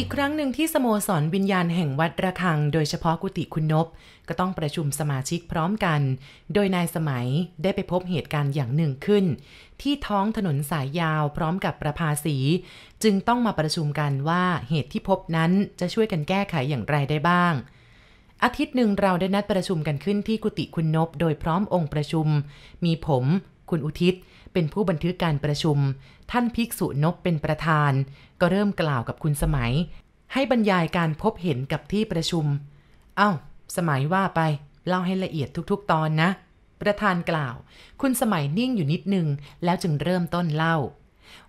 อีกครั้งหนึ่งที่สโมสรวิญญาณแห่งวัดระฆัง โดยเฉพาะกุฏิคุณนบ ก็ต้องประชุมสมาชิกพร้อมกัน โดยนายสมัยได้ไปพบเหตุการณ์อย่างหนึ่งขึ้น ที่ท้องถนนสายยาวพร้อมกับประภาสี จึงต้องมาประชุมกันว่าเหตุที่พบนั้นจะช่วยกันแก้ไขอย่างไรได้บ้าง อาทิตย์หนึ่งเราได้นัดประชุมกันขึ้นที่กุฏิคุณนบ โดยพร้อมองค์ประชุม มีผม คุณอุทิศเป็นผู้บันทึกการประชุม ท่านภิกษุนบเป็นประธาน ก็เริ่มกล่าวกับคุณสมัย ให้บรรยายการพบเห็นกับที่ประชุม เอ้า สมัยว่าไป เล่าให้ละเอียดทุกๆ ตอนนะ ประธานกล่าว คุณสมัยนิ่งอยู่นิดนึง แล้วจึงเริ่มต้นเล่า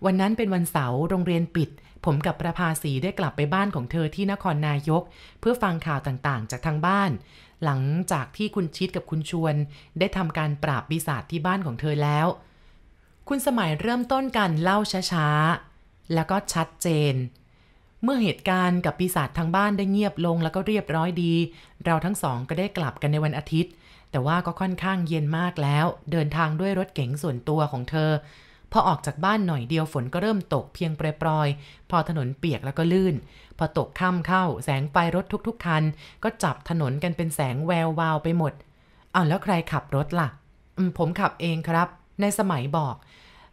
วันนั้นเป็นวันเสาร์โรงเรียนปิด ผมกับประภาสีได้กลับไปบ้านของเธอที่นครนายก เพื่อฟังข่าวต่างๆ จากทางบ้าน หลังจากที่คุณชิดกับคุณชวน ได้ทำการปราบปีศาจที่บ้านของเธอแล้ว คุณสมัยเริ่มต้นการเล่าช้าๆ แล้วก็ชัดเจน เมื่อเหตุการณ์กับปีศาจทางบ้านได้เงียบลงแล้วก็เรียบร้อยดี เราทั้งสองก็ได้กลับกันในวันอาทิตย์ แต่ว่าก็ค่อนข้างเย็นมากแล้ว เดินทางด้วยรถเก๋งส่วนตัวของเธอ พอออกจากบ้านหน่อยเดียวฝนก็เริ่มตกเพียงปรยๆ พอถนนเปียกแล้วก็ลื่น พอตกค่ำเข้า แสงไฟรถทุกๆคัน ก็จับถนนกันเป็นแสงแวววาวไปหมดเอ้าแล้วใครขับรถล่ะผมขับเองครับ ในสมัยบอก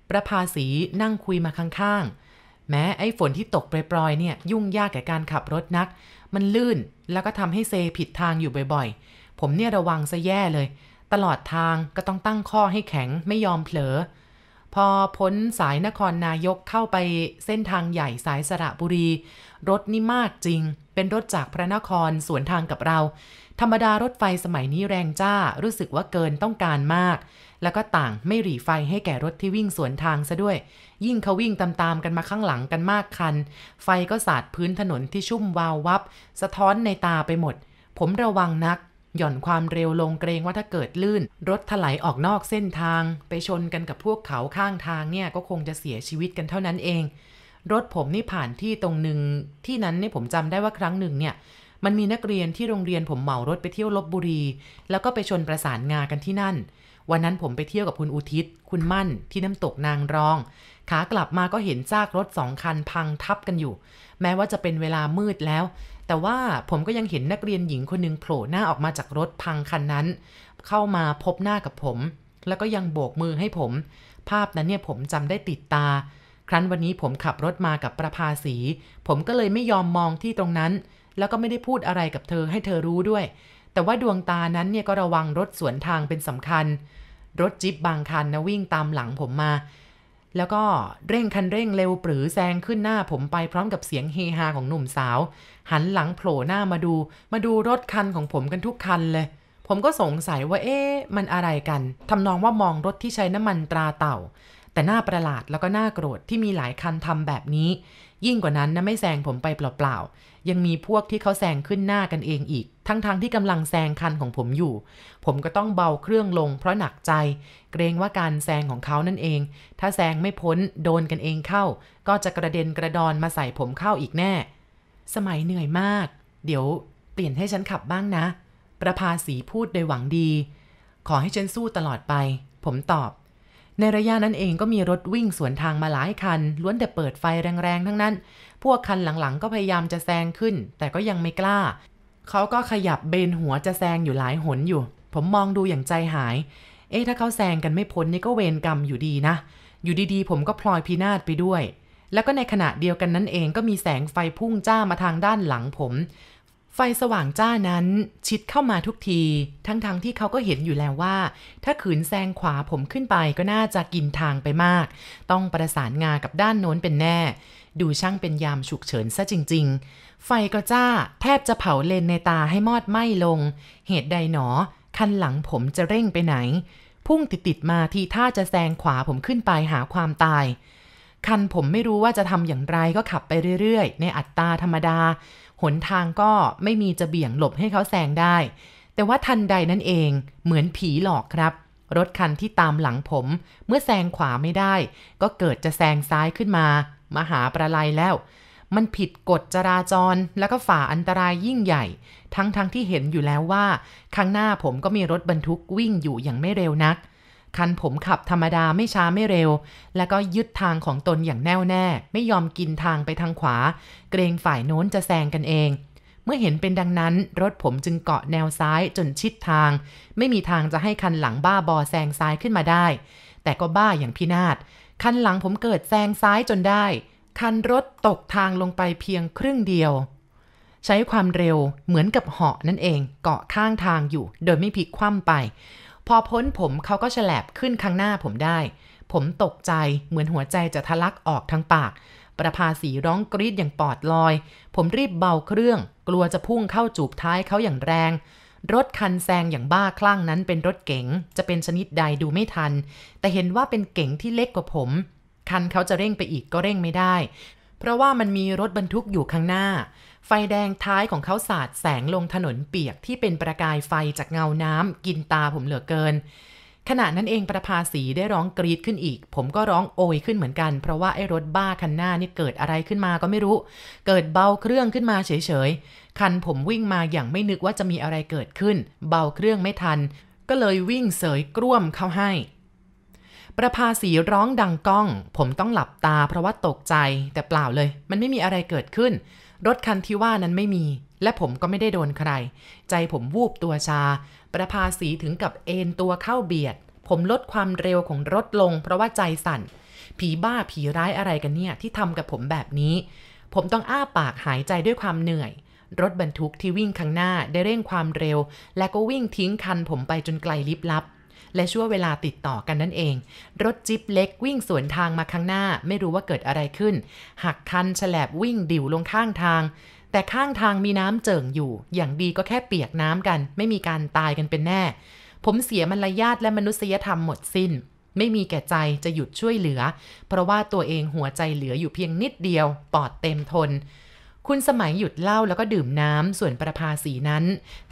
ประภาสีนั่งคุยมาข้างๆ แม้ไอ้ฝนที่ตกปรอยๆเนี่ยยุ่งยากแก่การขับรถนัก มันลื่นแล้วก็ทำให้เซผิดทางอยู่บ่อยๆ ผมเนี่ยระวังซะแย่เลย ตลอดทางก็ต้องตั้งข้อให้แข็งไม่ยอมเผลอ พอพ้นสายนครนายกเข้าไปเส้นทางใหญ่สายสระบุรี รถนี่มากจริง เป็นรถจากพระนครสวนทางกับเรา ธรรมดารถไฟสมัยนี้แรงจ้ารู้สึกว่าเกินต้องการมาก แล้วก็ต่างไม่หรีไฟให้แก่รถที่วิ่งสวนทางซะด้วย ยิ่งเขาวิ่งตามๆกันมาข้างหลังกันมากคัน ไฟก็สาดพื้นถนนที่ชุ่มวาววับ สะท้อนในตาไปหมด ผมระวังนัก หย่อนความเร็วลงเกรงว่าถ้าเกิดลื่น รถถลายออกนอกเส้นทาง ไปชนกันกับพวกเขาข้างทางเนี่ยก็คงจะเสียชีวิตกันเท่านั้นเองรถผมนี่ผ่านที่ตรงหนึ่งที่นั้นเนี่ยผมจำได้ว่าครั้งหนึ่งเนี่ย มันมีนักเรียนที่โรงเรียนผมเหมารถไปเที่ยวลบบุรี แล้วก็ไปชนประสานงากันที่นั่น วันนั้นผมไปเที่ยวกับคุณอุทิศ คุณมั่น ที่น้ำตกนางรอง ขากลับมาก็เห็นซากรถสองคันพังทับกันอยู่ แม้ว่าจะเป็นเวลามืดแล้ว แต่ว่าผมก็ยังเห็นนักเรียนหญิงคนหนึ่งโผล่หน้าออกมาจากรถพังคันนั้น เข้ามาพบหน้ากับผม แล้วก็ยังโบกมือให้ผม ภาพนั้นเนี่ยผมจำได้ติดตาครั้นวันนี้ผมขับรถมากับประภาสี ผมก็เลยไม่ยอมมองที่ตรงนั้น แล้วก็ไม่ได้พูดอะไรกับเธอให้เธอรู้ด้วย แต่ว่าดวงตานั้นเนี่ยก็ระวังรถสวนทางเป็นสำคัญ รถจิ๊บบางคันนะวิ่งตามหลังผมมา แล้วก็เร่งคันเร่งเร็วปรือแซงขึ้นหน้าผมไปพร้อมกับเสียงเฮฮาของหนุ่มสาว หันหลังโผล่หน้ามาดู มาดูรถคันของผมกันทุกคันเลยผมก็สงสัยว่าเอ๊ะมันอะไรกันทำนองว่ามองรถที่ใช้น้ำมันตราเต่า แต่หน้าประหลาดแล้วก็น่าโกรธที่มีหลายคันทำแบบนี้ ยิ่งกว่านั้นนะไม่แซงผมไปเปล่าๆ ยังมีพวกที่เขาแซงขึ้นหน้ากันเองอีก ทั้งๆทที่กำลังแซงคันของผมอยู่ ผมก็ต้องเบาเครื่องลงเพราะหนักใจ เกรงว่าการแซงของเขานั่นเอง ถ้าแซงไม่พ้นโดนกันเองเข้า ก็จะกระเด็นกระดอนมาใส่ผมเข้าอีกแน่ สมัยเหนื่อยมาก เดี๋ยวเปลี่ยนให้ฉันขับบ้างนะ ประภาสีพูดโดยหวังดี ขอให้ฉันสู้ตลอดไป ผมตอบ ในระยะนั้นเองก็มีรถวิ่งสวนทางมาหลายคัน ล้วนแต่เปิดไฟแรงๆ ทั้งนั้น พวกคันหลังๆ ก็พยายามจะแซงขึ้น แต่ก็ยังไม่กล้า เขาก็ขยับเบนหัวจะแซงอยู่หลายหนอยู่ ผมมองดูอย่างใจหาย เอ๊ะถ้าเขาแซงกันไม่พ้นนี่ก็เวรกรรมอยู่ดีนะ อยู่ดีๆ ผมก็พลอยพินาศไปด้วย แล้วก็ในขณะเดียวกันนั้นเองก็มีแสงไฟพุ่งจ้ามาทางด้านหลังผม ไฟสว่างจ้านั้นชิดเข้ามาทุกที ทั้งๆทที่เขาก็เห็นอยู่แล้วว่า ถ้าขืนแซงขวาผมขึ้นไปก็น่าจะกินทางไปมาก ต้องประสานงากับด้านโน้นเป็นแน่ ดูช่างเป็นยามฉุกเฉินซะจริง ๆ ไฟก็จ้าแทบจะเผาเลนในตาให้มอดไหม้ลง เหตุใดหนอ คันหลังผมจะเร่งไปไหน พุ่งติดๆมาทีท่าจะแซงขวาผมขึ้นไปหาความตาย คันผมไม่รู้ว่าจะทำอย่างไรก็ขับไปเรื่อยๆ ในอัตราธรรมดา หนทางก็ไม่มีจะเบี่ยงหลบให้เขาแซงได้ แต่ว่าทันใดนั่นเองเหมือนผีหลอกครับ รถคันที่ตามหลังผม เมื่อแซงขวาไม่ได้ ก็เกิดจะแซงซ้ายขึ้นมา มาหาประไลแล้ว มันผิดกฎจราจรแล้วก็ฝ่าอันตรายยิ่งใหญ่ ทั้งๆทที่เห็นอยู่แล้วว่า ข้างหน้าผมก็มีรถบรรทุกวิ่งอยู่อย่างไม่เร็วนัก คันผมขับธรรมดาไม่ช้าไม่เร็ว แล้วก็ยึดทางของตนอย่างแน่วแน่ ไม่ยอมกินทางไปทางขวา เกรงฝ่ายโน้นจะแซงกันเอง เมื่อเห็นเป็นดังนั้น รถผมจึงเกาะแนวซ้ายจนชิดทาง ไม่มีทางจะให้คันหลังบ้าบอแซงซ้ายขึ้นมาได้ แต่ก็บ้าอย่างพินาศ คันหลังผมเกิดแซงซ้ายจนได้ คันรถตกทางลงไปเพียงครึ่งเดียวใช้ความเร็วเหมือนกับเหาะนั่นเองเกาะข้างทางอยู่ โดยไม่พลิกคว่ำไป พอพ้นผมเขาก็ฉลบขึ้นข้างหน้าผมได้ ผมตกใจเหมือนหัวใจจะทะลักออกทั้งปาก ประภาสีร้องกรีดอย่างปอดลอย ผมรีบเบาเครื่อง กลัวจะพุ่งเข้าจูบท้ายเขาอย่างแรง รถคันแซงอย่างบ้าคลั่งนั้นเป็นรถเก๋ง จะเป็นชนิดใดดูไม่ทัน แต่เห็นว่าเป็นเก๋งที่เล็กกว่าผม คันเขาจะเร่งไปอีกก็เร่งไม่ได้ เพราะว่ามันมีรถบรรทุกอยู่ข้างหน้า ไฟแดงท้ายของเขาสาดแสงลงถนนเปียกที่เป็นประกายไฟจากเงาน้ำกินตาผมเหลือเกิน ขณะนั้นเองประภาสีได้ร้องกรีดขึ้นอีก ผมก็ร้องโอยขึ้นเหมือนกัน เพราะว่าไอ้รถบ้าคันหน้านี่เกิดอะไรขึ้นมาก็ไม่รู้ เกิดเบาเครื่องขึ้นมาเฉยๆ คันผมวิ่งมาอย่างไม่นึกว่าจะมีอะไรเกิดขึ้น เบาเครื่องไม่ทัน ก็เลยวิ่งเสยกร่วมเข้าให้ประภาสีร้องดังก้อง ผมต้องหลับตาเพราะว่าตกใจ แต่เปล่าเลย มันไม่มีอะไรเกิดขึ้น รถคันที่ว่านั้นไม่มี และผมก็ไม่ได้โดนใคร ใจผมวูบตัวชา ประภาสีถึงกับเอนตัวเข้าเบียด ผมลดความเร็วของรถลง เพราะว่าใจสั่น ผีบ้าผีร้ายอะไรกันเนี่ย ที่ทำกับผมแบบนี้ ผมต้องอ้าปากหายใจด้วยความเหนื่อย รถบรรทุกที่วิ่งข้างหน้าได้เร่งความเร็ว และก็วิ่งทิ้งคันผมไปจนไกลลิบลับ และชั่วเวลาติดต่อกันนั่นเอง รถจิ๊บเล็กวิ่งสวนทางมาข้างหน้า ไม่รู้ว่าเกิดอะไรขึ้น หักคันฉลบวิ่งดิ่วลงข้างทาง แต่ข้างทางมีน้ำเจิ่งอยู่ อย่างดีก็แค่เปียกน้ำกัน ไม่มีการตายกันเป็นแน่ ผมเสียมารยาทและมนุษยธรรมหมดสิ้น ไม่มีแก่ใจจะหยุดช่วยเหลือ เพราะว่าตัวเองหัวใจเหลืออยู่เพียงนิดเดียว ปอดเต็มทน คุณสมัยหยุดเล้าแล้วก็ดื่มน้ำส่วนประภาสีนั้น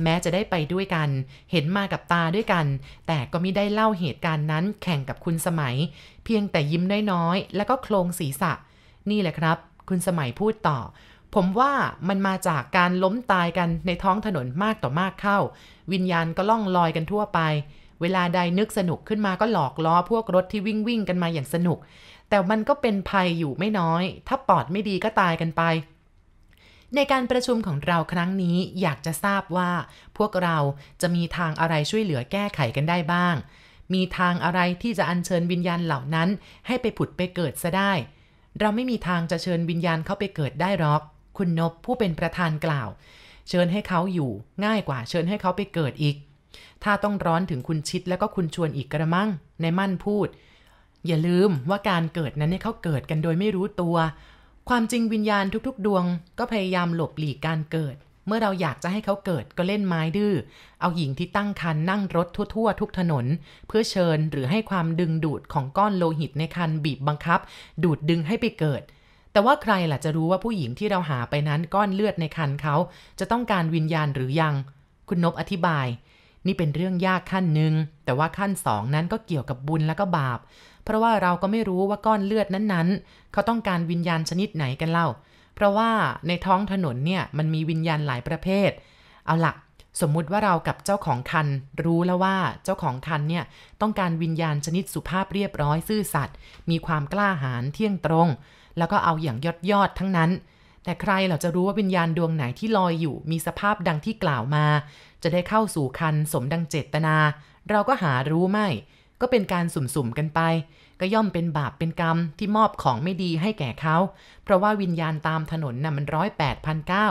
แม้จะได้ไปด้วยกัน เห็นมากับตาด้วยกัน แต่ก็ไม่ได้เล่าเหตุการณ์นั้นแข่งกับคุณสมัย เพียงแต่ยิ้มน้อยๆแล้วก็โครงศีรษะ นี่แหละครับ คุณสมัยพูดต่อ ผมว่ามันมาจากการล้มตายกันในท้องถนนมากต่อมากเข้า วิญญาณก็ล่องลอยกันทั่วไป เวลาใดนึกสนุกขึ้นมาก็หลอกล้อพวกรถที่วิ่งวิ่งกันมาอย่างสนุก แต่มันก็เป็นภัยอยู่ไม่น้อย ถ้าปอดไม่ดีก็ตายกันไป ในการประชุมของเราครั้งนี้อยากจะทราบว่า พวกเราจะมีทางอะไรช่วยเหลือแก้ไขกันได้บ้าง มีทางอะไรที่จะอัญเชิญวิญญาณเหล่านั้น ให้ไปผุดไปเกิดซะได้ เราไม่มีทางจะเชิญวิญญาณเข้าไปเกิดได้หรอก คุณนบผู้เป็นประธานกล่าว เชิญให้เขาอยู่ ง่ายกว่าเชิญให้เขาไปเกิดอีก ถ้าต้องร้อนถึงคุณชิดแล้วก็คุณชวนอีกกระมังในมั่นพูด อย่าลืมว่าการเกิดนั้นเนี่ยเขาเกิดกันโดยไม่รู้ตัว ความจริงวิญญาณทุกๆ ดวง ก็พยายามหลบหลีกการเกิด เมื่อเราอยากจะให้เขาเกิดก็เล่นไม้ดื้อ เอาหญิงที่ตั้งครรภ์นั่งรถทั่วๆ ทุกถนน เพื่อเชิญหรือให้ความดึงดูดของก้อนโลหิตในครรภ์บีบบังคับ ดูดดึงให้ไปเกิด แต่ว่าใครล่ะจะรู้ว่าผู้หญิงที่เราหาไปนั้นก้อนเลือดในครรภ์เขาจะต้องการวิญญาณหรือยัง คุณนบอธิบาย นี่เป็นเรื่องยากขั้นหนึ่งแต่ว่าขั้นสองนั้นก็เกี่ยวกับบุญและก็บาป เพราะว่าเราก็ไม่รู้ว่าก้อนเลือดนั้นๆ เขาต้องการวิญญาณชนิดไหนกันเล่า เพราะว่าในท้องถนนเนี่ยมันมีวิญญาณหลายประเภท เอาละสมมุติว่าเรากับเจ้าของคัน รู้แล้วว่าเจ้าของคันเนี่ยต้องการวิญญาณชนิดสุภาพเรียบร้อยซื่อสัตย์มีความกล้าหาญเที่ยงตรง แล้วก็เอาอย่างยอดยอดๆทั้งนั้น แต่ใครเราจะรู้ว่าวิญญาณดวงไหนที่ลอยอยู่ มีสภาพดังที่กล่าวมา จะได้เข้าสู่คันสมดังเจตนา เราก็หารู้ไม่ ก็เป็นการสุ่มๆกันไป ก็ย่อมเป็นบาปเป็นกรรมที่มอบของไม่ดีให้แก่เขา เพราะว่าวิญญาณตามถนนน่ะมันร้อยแปดพันเก้า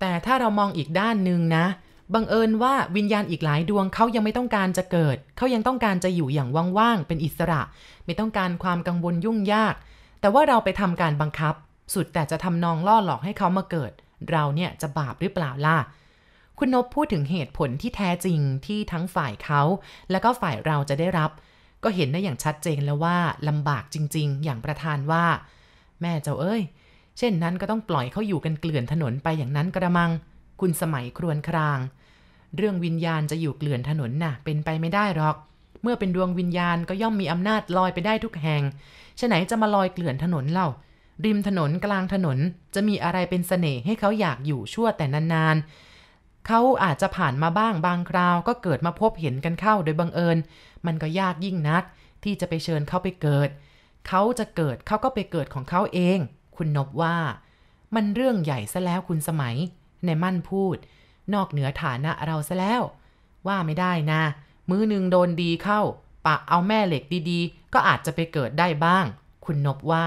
แต่ถ้าเรามองอีกด้านหนึ่งนะ บังเอิญว่าวิญญาณอีกหลายดวงเขายังไม่ต้องการจะเกิด เขายังต้องการจะอยู่อย่างว่างๆ เป็นอิสระ ไม่ต้องการความกังวลยุ่งยาก แต่ว่าเราไปทำการบังคับ สุดแต่จะทำนองล่อหลอกให้เขามาเกิด เราเนี่ยจะบาปหรือเปล่าล่ะ คุณนบพูดถึงเหตุผลที่แท้จริงที่ทั้งฝ่ายเขา และก็ฝ่ายเราจะได้รับ ก็เห็นได้อย่างชัดเจนแล้วว่าลำบากจริง ๆ อย่างประธานว่า แม่เจ้าเอ้ย เช่นนั้นก็ต้องปล่อยเขาอยู่กันเกลื่อนถนนไปอย่างนั้นกระมัง คุณสมัยครวญคราง เรื่องวิญญาณจะอยู่เกลื่อนถนนน่ะ เป็นไปไม่ได้หรอก เมื่อเป็นดวงวิญญาณก็ย่อมมีอำนาจลอยไปได้ทุกแห่งฉะไหนจะมาลอยเกลื่อนถนนเล่าริมถนนกลางถนนจะมีอะไรเป็นเสน่ห์ให้เขาอยากอยู่ชั่วแต่นานๆ เขาอาจจะผ่านมาบ้างบางคราวก็เกิดมาพบเห็นกันเข้าโดยบังเอิญ มันก็ยากยิ่งนัก ที่จะไปเชิญเขาไปเกิด เขาจะเกิดเขาก็ไปเกิดของเขาเอง คุณนบว่า มันเรื่องใหญ่ซะแล้วคุณสมัย ในมั่นพูด นอกเหนือฐานะเราซะแล้ว ว่าไม่ได้นะ มือหนึ่งโดนดีเข้า ปะเอาแม่เหล็กดีๆ ก็อาจจะไปเกิดได้บ้าง คุณนบว่า